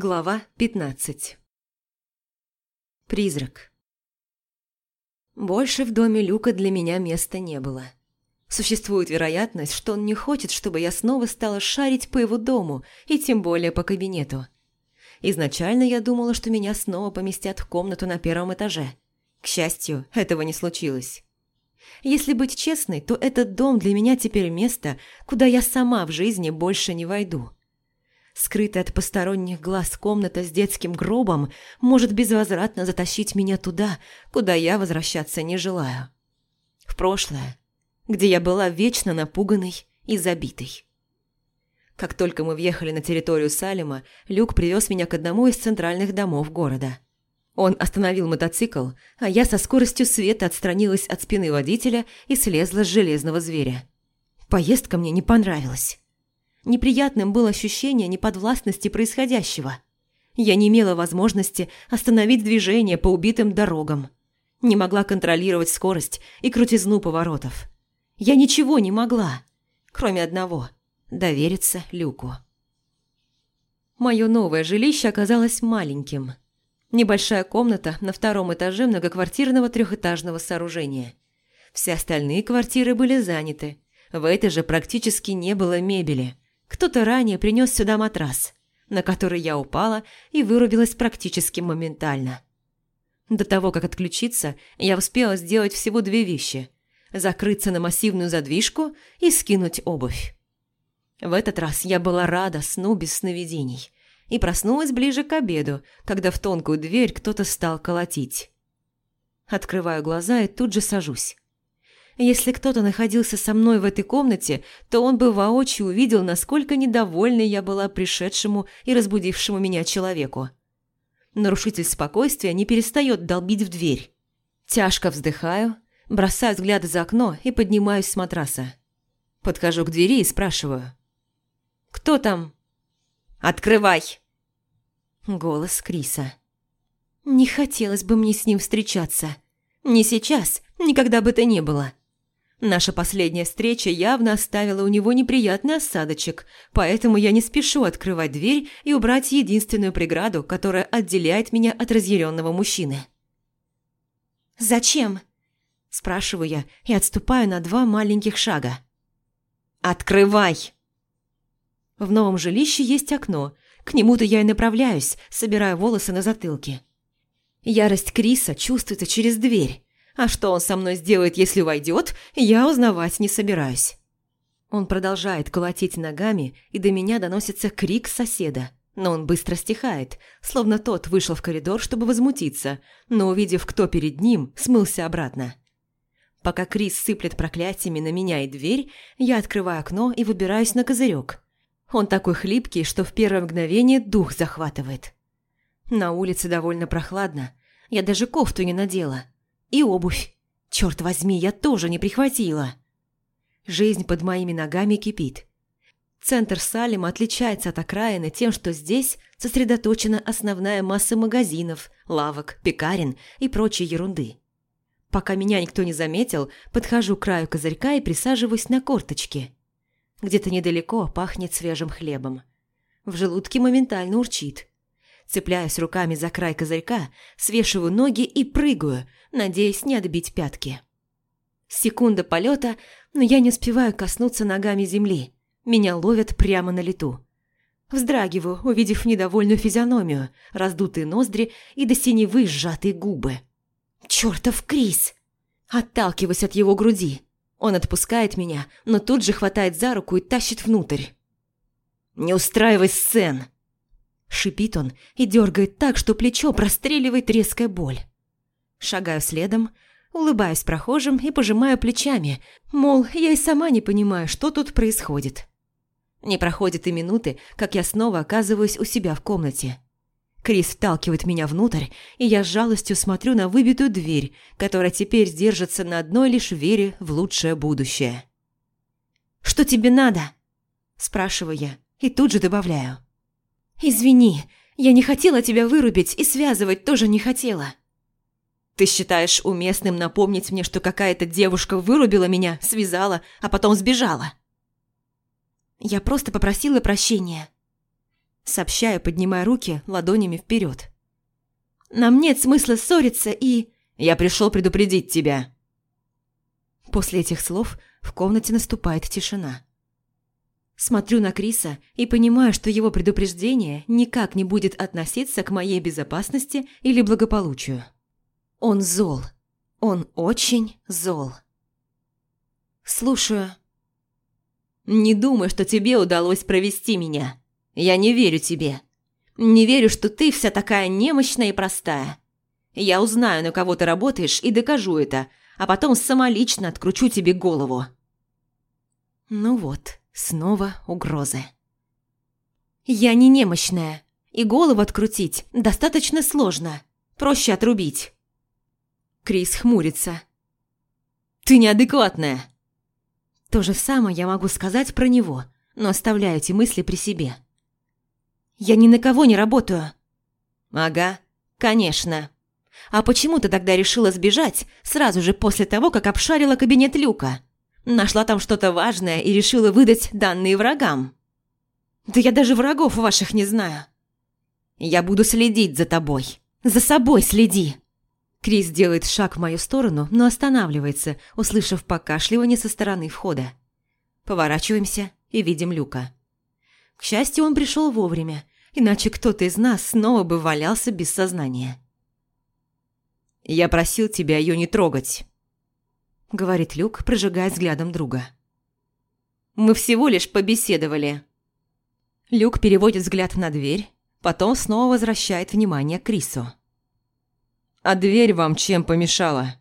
Глава 15 Призрак Больше в доме Люка для меня места не было. Существует вероятность, что он не хочет, чтобы я снова стала шарить по его дому и тем более по кабинету. Изначально я думала, что меня снова поместят в комнату на первом этаже. К счастью, этого не случилось. Если быть честной, то этот дом для меня теперь место, куда я сама в жизни больше не войду. Скрытая от посторонних глаз комната с детским гробом может безвозвратно затащить меня туда, куда я возвращаться не желаю. В прошлое, где я была вечно напуганной и забитой. Как только мы въехали на территорию Салима, Люк привез меня к одному из центральных домов города. Он остановил мотоцикл, а я со скоростью света отстранилась от спины водителя и слезла с железного зверя. Поездка мне не понравилась. Неприятным было ощущение неподвластности происходящего. Я не имела возможности остановить движение по убитым дорогам. Не могла контролировать скорость и крутизну поворотов. Я ничего не могла, кроме одного – довериться Люку. Мое новое жилище оказалось маленьким. Небольшая комната на втором этаже многоквартирного трехэтажного сооружения. Все остальные квартиры были заняты. В этой же практически не было мебели – кто-то ранее принес сюда матрас, на который я упала и вырубилась практически моментально. До того, как отключиться, я успела сделать всего две вещи – закрыться на массивную задвижку и скинуть обувь. В этот раз я была рада сну без сновидений и проснулась ближе к обеду, когда в тонкую дверь кто-то стал колотить. Открываю глаза и тут же сажусь. Если кто-то находился со мной в этой комнате, то он бы воочию увидел, насколько недовольной я была пришедшему и разбудившему меня человеку. Нарушитель спокойствия не перестает долбить в дверь. Тяжко вздыхаю, бросаю взгляд за окно и поднимаюсь с матраса. Подхожу к двери и спрашиваю. «Кто там?» «Открывай!» Голос Криса. «Не хотелось бы мне с ним встречаться. Не сейчас, никогда бы то не было. Наша последняя встреча явно оставила у него неприятный осадочек, поэтому я не спешу открывать дверь и убрать единственную преграду, которая отделяет меня от разъяренного мужчины. «Зачем?» – спрашиваю я и отступаю на два маленьких шага. «Открывай!» В новом жилище есть окно, к нему-то я и направляюсь, собирая волосы на затылке. Ярость Криса чувствуется через дверь. А что он со мной сделает, если войдет, я узнавать не собираюсь. Он продолжает колотить ногами, и до меня доносится крик соседа. Но он быстро стихает, словно тот вышел в коридор, чтобы возмутиться, но, увидев, кто перед ним, смылся обратно. Пока Крис сыплет проклятиями на меня и дверь, я открываю окно и выбираюсь на козырек. Он такой хлипкий, что в первое мгновение дух захватывает. На улице довольно прохладно. Я даже кофту не надела. И обувь. Черт возьми, я тоже не прихватила. Жизнь под моими ногами кипит. Центр Салема отличается от окраины тем, что здесь сосредоточена основная масса магазинов, лавок, пекарен и прочей ерунды. Пока меня никто не заметил, подхожу к краю козырька и присаживаюсь на корточки. Где-то недалеко пахнет свежим хлебом. В желудке моментально урчит. Цепляюсь руками за край козырька, свешиваю ноги и прыгаю, надеясь не отбить пятки. Секунда полета, но я не успеваю коснуться ногами земли. Меня ловят прямо на лету. Вздрагиваю, увидев недовольную физиономию, раздутые ноздри и до синевы сжатые губы. «Чёртов Крис!» Отталкиваюсь от его груди. Он отпускает меня, но тут же хватает за руку и тащит внутрь. «Не устраивай сцен!» Шипит он и дергает так, что плечо простреливает резкая боль. Шагаю следом, улыбаюсь прохожим и пожимаю плечами, мол, я и сама не понимаю, что тут происходит. Не проходит и минуты, как я снова оказываюсь у себя в комнате. Крис вталкивает меня внутрь, и я с жалостью смотрю на выбитую дверь, которая теперь держится на одной лишь вере в лучшее будущее. «Что тебе надо?» – спрашиваю я и тут же добавляю. «Извини, я не хотела тебя вырубить и связывать тоже не хотела». «Ты считаешь уместным напомнить мне, что какая-то девушка вырубила меня, связала, а потом сбежала?» «Я просто попросила прощения». сообщаю, поднимая руки ладонями вперед. «Нам нет смысла ссориться и...» «Я пришел предупредить тебя». После этих слов в комнате наступает тишина. Смотрю на Криса и понимаю, что его предупреждение никак не будет относиться к моей безопасности или благополучию. Он зол. Он очень зол. Слушаю. Не думай, что тебе удалось провести меня. Я не верю тебе. Не верю, что ты вся такая немощная и простая. Я узнаю, на кого ты работаешь, и докажу это, а потом самолично откручу тебе голову. Ну вот. Снова угрозы. «Я не немощная, и голову открутить достаточно сложно. Проще отрубить». Крис хмурится. «Ты неадекватная!» То же самое я могу сказать про него, но оставляю эти мысли при себе. «Я ни на кого не работаю». «Ага, конечно. А почему ты тогда решила сбежать сразу же после того, как обшарила кабинет Люка?» Нашла там что-то важное и решила выдать данные врагам. Да я даже врагов ваших не знаю. Я буду следить за тобой. За собой следи. Крис делает шаг в мою сторону, но останавливается, услышав покашливание со стороны входа. Поворачиваемся и видим Люка. К счастью, он пришел вовремя, иначе кто-то из нас снова бы валялся без сознания. «Я просил тебя ее не трогать», – говорит Люк, прожигая взглядом друга. «Мы всего лишь побеседовали». Люк переводит взгляд на дверь, потом снова возвращает внимание к Крису. «А дверь вам чем помешала?»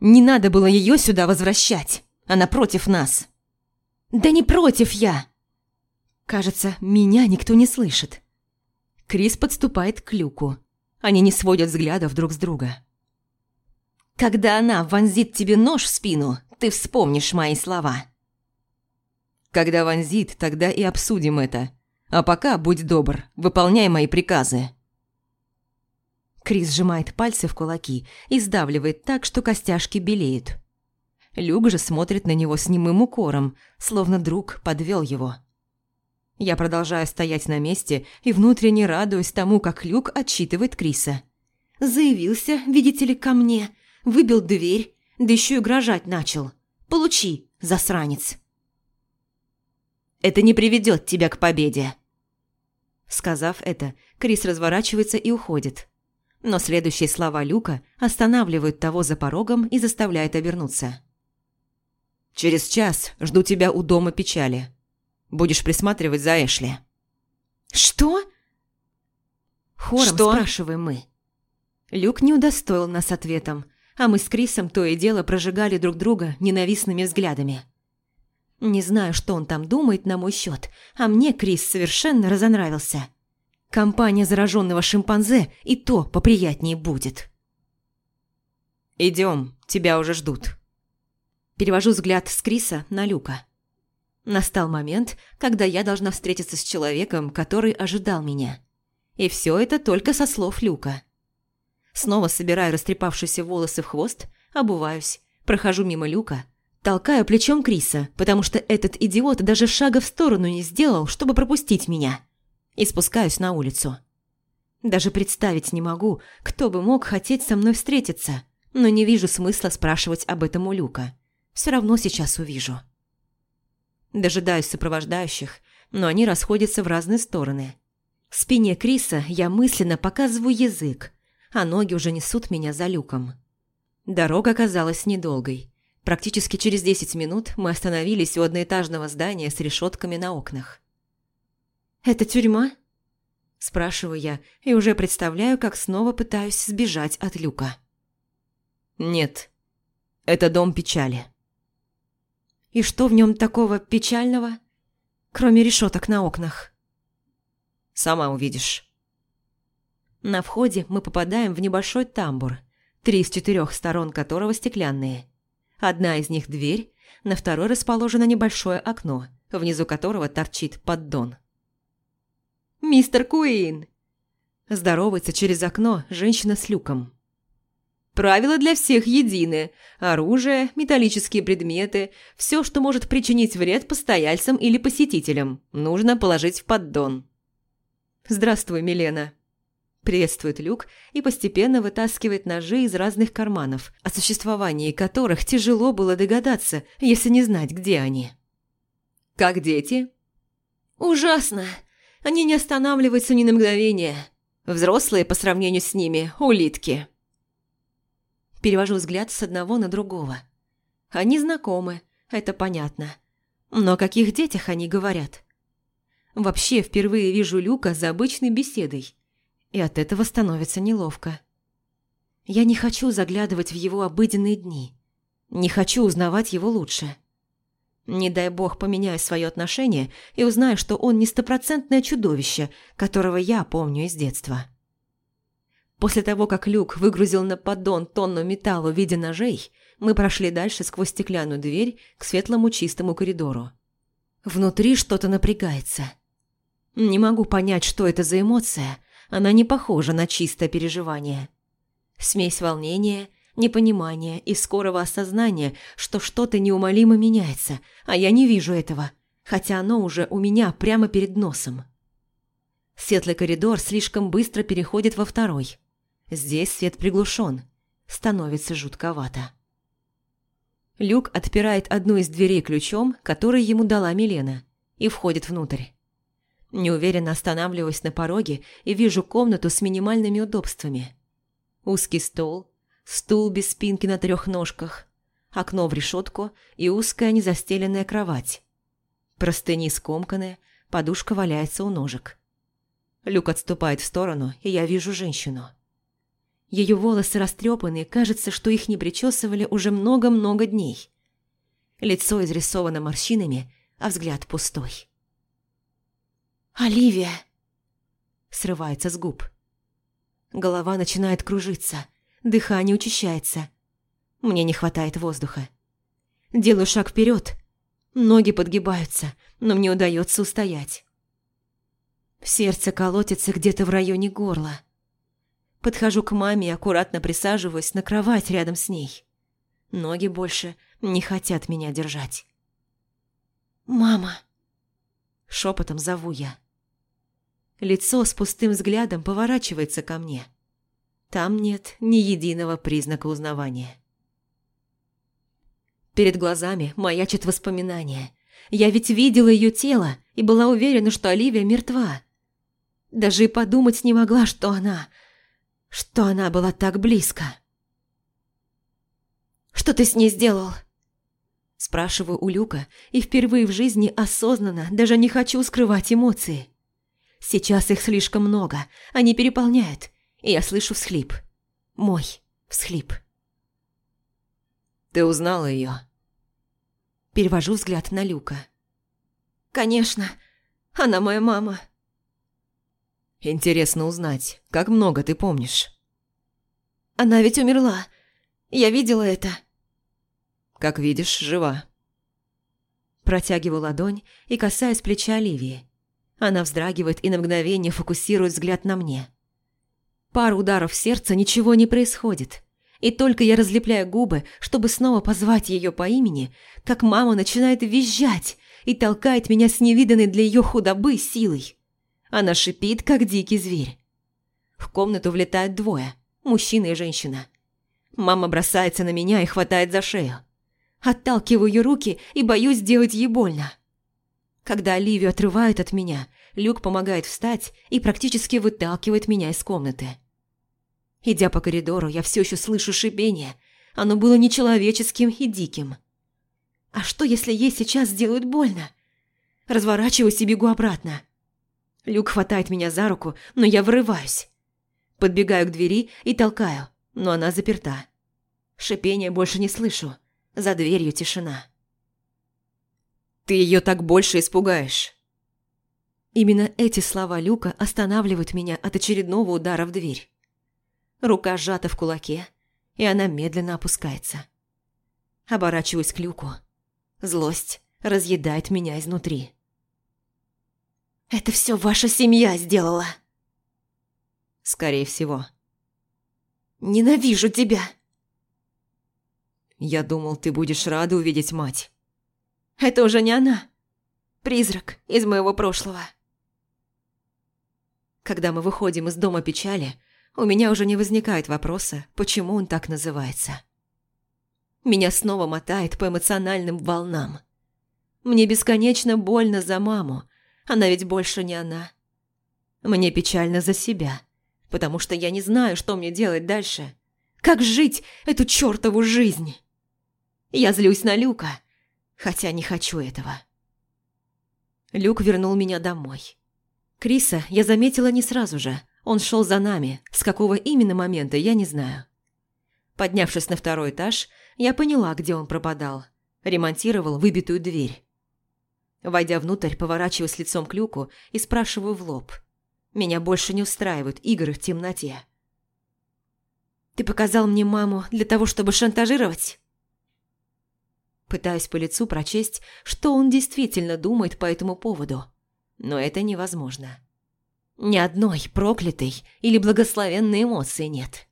«Не надо было ее сюда возвращать. Она против нас». «Да не против я!» Кажется, меня никто не слышит. Крис подступает к Люку. Они не сводят взглядов друг с друга. Когда она вонзит тебе нож в спину, ты вспомнишь мои слова. Когда вонзит, тогда и обсудим это. А пока, будь добр, выполняй мои приказы. Крис сжимает пальцы в кулаки и сдавливает так, что костяшки белеют. Люк же смотрит на него с немым укором, словно друг подвел его. Я продолжаю стоять на месте и внутренне радуюсь тому, как Люк отчитывает Криса. «Заявился, видите ли, ко мне, Выбил дверь, да еще и угрожать начал. Получи, засранец. Это не приведет тебя к победе. Сказав это, Крис разворачивается и уходит. Но следующие слова Люка останавливают того за порогом и заставляют обернуться. «Через час жду тебя у дома печали. Будешь присматривать за Эшли». «Что?» Хором Что? спрашиваем мы. Люк не удостоил нас ответом, а мы с Крисом то и дело прожигали друг друга ненавистными взглядами. Не знаю, что он там думает на мой счет, а мне Крис совершенно разонравился. Компания зараженного шимпанзе и то поприятнее будет. «Идем, тебя уже ждут». Перевожу взгляд с Криса на Люка. Настал момент, когда я должна встретиться с человеком, который ожидал меня. И все это только со слов Люка. Снова собираю растрепавшиеся волосы в хвост, обуваюсь, прохожу мимо люка, толкаю плечом Криса, потому что этот идиот даже шага в сторону не сделал, чтобы пропустить меня, и спускаюсь на улицу. Даже представить не могу, кто бы мог хотеть со мной встретиться, но не вижу смысла спрашивать об этом у Люка. Все равно сейчас увижу. Дожидаюсь сопровождающих, но они расходятся в разные стороны. В спине Криса я мысленно показываю язык, а ноги уже несут меня за люком. Дорога оказалась недолгой. Практически через 10 минут мы остановились у одноэтажного здания с решетками на окнах. «Это тюрьма?» Спрашиваю я и уже представляю, как снова пытаюсь сбежать от люка. «Нет, это дом печали». «И что в нем такого печального, кроме решеток на окнах?» «Сама увидишь». На входе мы попадаем в небольшой тамбур, три из четырех сторон которого стеклянные. Одна из них дверь, на второй расположено небольшое окно, внизу которого торчит поддон. «Мистер Куин!» Здоровается через окно женщина с люком. Правила для всех едины. Оружие, металлические предметы, все, что может причинить вред постояльцам или посетителям, нужно положить в поддон. «Здравствуй, Милена», Приветствует Люк и постепенно вытаскивает ножи из разных карманов, о существовании которых тяжело было догадаться, если не знать, где они. «Как дети?» «Ужасно! Они не останавливаются ни на мгновение. Взрослые по сравнению с ними – улитки». Перевожу взгляд с одного на другого. Они знакомы, это понятно. Но о каких детях они говорят? Вообще, впервые вижу Люка за обычной беседой – и от этого становится неловко. Я не хочу заглядывать в его обыденные дни. Не хочу узнавать его лучше. Не дай бог поменяю свое отношение и узнаю, что он не стопроцентное чудовище, которого я помню из детства. После того, как Люк выгрузил на поддон тонну металла в виде ножей, мы прошли дальше сквозь стеклянную дверь к светлому чистому коридору. Внутри что-то напрягается. Не могу понять, что это за эмоция, она не похожа на чистое переживание. Смесь волнения, непонимания и скорого осознания, что что-то неумолимо меняется, а я не вижу этого, хотя оно уже у меня прямо перед носом. Светлый коридор слишком быстро переходит во второй. Здесь свет приглушен, становится жутковато. Люк отпирает одну из дверей ключом, который ему дала Милена, и входит внутрь. Неуверенно останавливаюсь на пороге и вижу комнату с минимальными удобствами. Узкий стол, стул без спинки на трех ножках, окно в решетку и узкая незастеленная кровать. Простыни скомканы, подушка валяется у ножек. Люк отступает в сторону, и я вижу женщину. Ее волосы растрепаны, кажется, что их не причесывали уже много-много дней. Лицо изрисовано морщинами, а взгляд пустой. «Оливия!» Срывается с губ. Голова начинает кружиться, дыхание учащается. Мне не хватает воздуха. Делаю шаг вперед, ноги подгибаются, но мне удается устоять. Сердце колотится где-то в районе горла. Подхожу к маме и аккуратно присаживаюсь на кровать рядом с ней. Ноги больше не хотят меня держать. «Мама!» Шепотом зову я. Лицо с пустым взглядом поворачивается ко мне. Там нет ни единого признака узнавания. Перед глазами маячит воспоминание. Я ведь видела ее тело и была уверена, что Оливия мертва. Даже и подумать не могла, что она... что она была так близко. «Что ты с ней сделал?» Спрашиваю у Люка и впервые в жизни осознанно даже не хочу скрывать эмоции. Сейчас их слишком много, они переполняют, и я слышу всхлип. Мой всхлип. «Ты узнала ее? Перевожу взгляд на Люка. «Конечно, она моя мама». «Интересно узнать, как много ты помнишь?» «Она ведь умерла. Я видела это». «Как видишь, жива». Протягиваю ладонь и касаюсь плеча Оливии. Она вздрагивает и на мгновение фокусирует взгляд на мне. Пару ударов сердца ничего не происходит. И только я разлепляю губы, чтобы снова позвать ее по имени, как мама начинает визжать и толкает меня с невиданной для ее худобы силой. Она шипит, как дикий зверь. В комнату влетают двое – мужчина и женщина. Мама бросается на меня и хватает за шею. Отталкиваю ее руки и боюсь сделать ей больно. Когда Оливию отрывают от меня, Люк помогает встать и практически выталкивает меня из комнаты. Идя по коридору, я все еще слышу шипение. Оно было нечеловеческим и диким. А что, если ей сейчас сделают больно? Разворачиваюсь и бегу обратно. Люк хватает меня за руку, но я вырываюсь. Подбегаю к двери и толкаю, но она заперта. Шипения больше не слышу. За дверью тишина. Ты ее так больше испугаешь. Именно эти слова Люка останавливают меня от очередного удара в дверь. Рука сжата в кулаке, и она медленно опускается. Оборачиваюсь к Люку. Злость разъедает меня изнутри. «Это все ваша семья сделала!» «Скорее всего». «Ненавижу тебя!» Я думал, ты будешь рада увидеть мать. Это уже не она. Призрак из моего прошлого. Когда мы выходим из дома печали, у меня уже не возникает вопроса, почему он так называется. Меня снова мотает по эмоциональным волнам. Мне бесконечно больно за маму, она ведь больше не она. Мне печально за себя, потому что я не знаю, что мне делать дальше. Как жить эту чертову жизнь? Я злюсь на Люка, хотя не хочу этого. Люк вернул меня домой. Криса я заметила не сразу же. Он шел за нами. С какого именно момента, я не знаю. Поднявшись на второй этаж, я поняла, где он пропадал. Ремонтировал выбитую дверь. Войдя внутрь, поворачиваюсь лицом к люку и спрашиваю в лоб. Меня больше не устраивают игры в темноте. «Ты показал мне маму для того, чтобы шантажировать?» Пытаюсь по лицу прочесть, что он действительно думает по этому поводу. Но это невозможно. Ни одной проклятой или благословенной эмоции нет.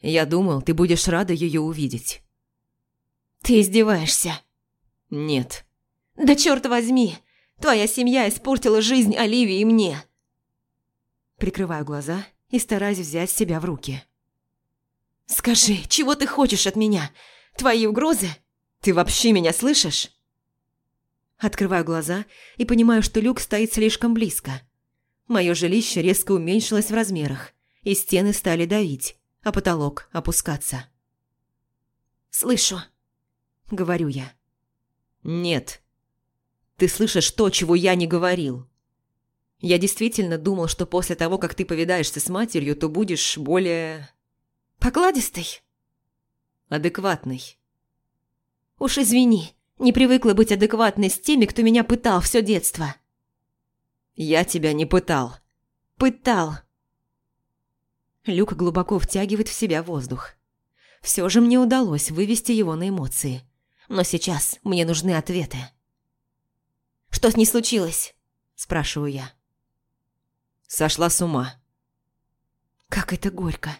Я думал, ты будешь рада ее увидеть. Ты издеваешься? Нет. Да черт возьми! Твоя семья испортила жизнь Оливии и мне. Прикрываю глаза и стараюсь взять себя в руки. Скажи, чего ты хочешь от меня? Твои угрозы? Ты вообще меня слышишь? Открываю глаза и понимаю, что люк стоит слишком близко. Мое жилище резко уменьшилось в размерах, и стены стали давить, а потолок опускаться. «Слышу», — говорю я. «Нет», ты слышишь то, чего я не говорил. Я действительно думал, что после того, как ты повидаешься с матерью, то будешь более... Покладистый? Адекватный. Уж извини, не привыкла быть адекватной с теми, кто меня пытал все детство. Я тебя не пытал. Пытал. Люк глубоко втягивает в себя воздух. Все же мне удалось вывести его на эмоции. Но сейчас мне нужны ответы. Что с ней случилось?» – спрашиваю я. Сошла с ума. Как это горько.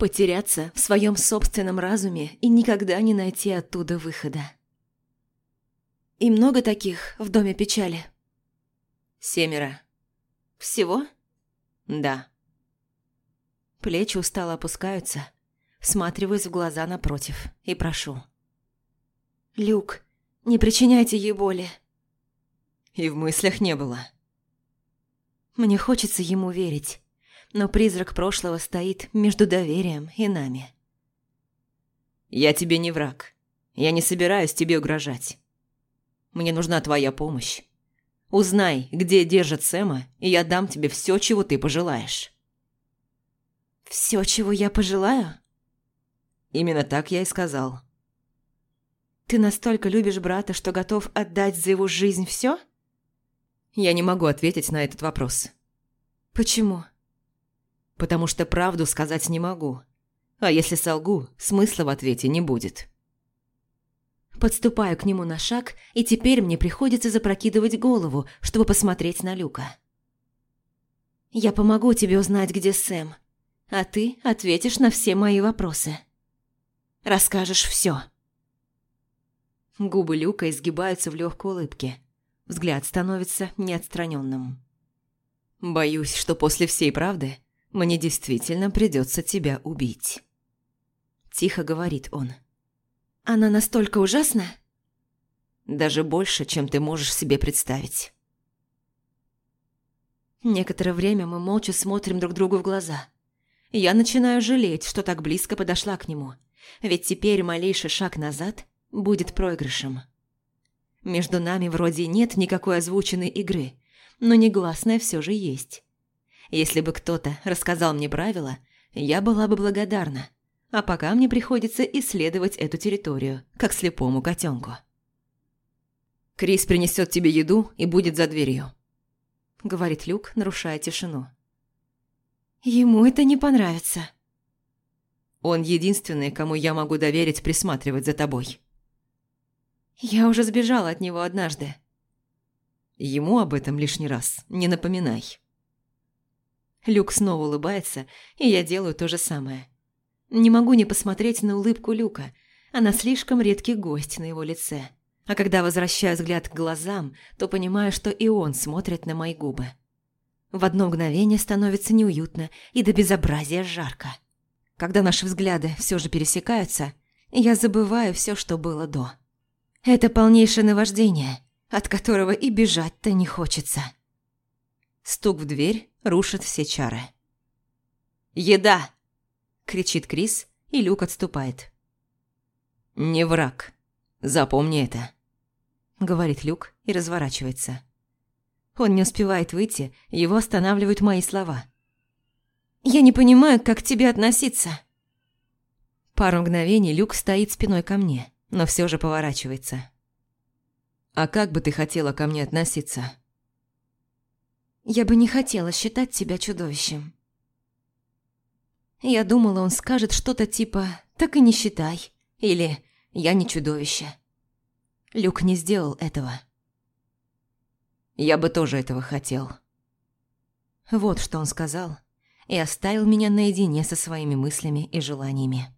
Потеряться в своем собственном разуме и никогда не найти оттуда выхода. И много таких в Доме печали? Семеро. Всего? Да. Плечи устало опускаются, всматриваюсь в глаза напротив и прошу. «Люк, не причиняйте ей боли. И в мыслях не было. Мне хочется ему верить, но призрак прошлого стоит между доверием и нами. Я тебе не враг. Я не собираюсь тебе угрожать. Мне нужна твоя помощь. Узнай, где держат Сэма, и я дам тебе все, чего ты пожелаешь. Все, чего я пожелаю? Именно так я и сказал. Ты настолько любишь брата, что готов отдать за его жизнь все? Я не могу ответить на этот вопрос. Почему? Потому что правду сказать не могу. А если солгу, смысла в ответе не будет. Подступаю к нему на шаг, и теперь мне приходится запрокидывать голову, чтобы посмотреть на Люка. «Я помогу тебе узнать, где Сэм, а ты ответишь на все мои вопросы. Расскажешь все. Губы Люка изгибаются в легкой улыбке. Взгляд становится неотстраненным. «Боюсь, что после всей правды мне действительно придется тебя убить». Тихо говорит он. «Она настолько ужасна?» «Даже больше, чем ты можешь себе представить». Некоторое время мы молча смотрим друг другу в глаза. Я начинаю жалеть, что так близко подошла к нему. Ведь теперь малейший шаг назад будет проигрышем. Между нами вроде нет никакой озвученной игры, но негласная все же есть. Если бы кто-то рассказал мне правила, я была бы благодарна, а пока мне приходится исследовать эту территорию, как слепому котенку. «Крис принесет тебе еду и будет за дверью», — говорит Люк, нарушая тишину. «Ему это не понравится». «Он единственный, кому я могу доверить присматривать за тобой». Я уже сбежала от него однажды. Ему об этом лишний раз не напоминай. Люк снова улыбается, и я делаю то же самое. Не могу не посмотреть на улыбку Люка. Она слишком редкий гость на его лице. А когда возвращаю взгляд к глазам, то понимаю, что и он смотрит на мои губы. В одно мгновение становится неуютно и до безобразия жарко. Когда наши взгляды все же пересекаются, я забываю все, что было до. Это полнейшее наваждение, от которого и бежать-то не хочется. Стук в дверь рушит все чары. «Еда!» – кричит Крис, и Люк отступает. «Не враг. Запомни это», – говорит Люк и разворачивается. Он не успевает выйти, его останавливают мои слова. «Я не понимаю, как к тебе относиться». Пару мгновений Люк стоит спиной ко мне, но все же поворачивается. «А как бы ты хотела ко мне относиться?» «Я бы не хотела считать тебя чудовищем». Я думала, он скажет что-то типа «так и не считай» или «я не чудовище». Люк не сделал этого. Я бы тоже этого хотел. Вот что он сказал, и оставил меня наедине со своими мыслями и желаниями.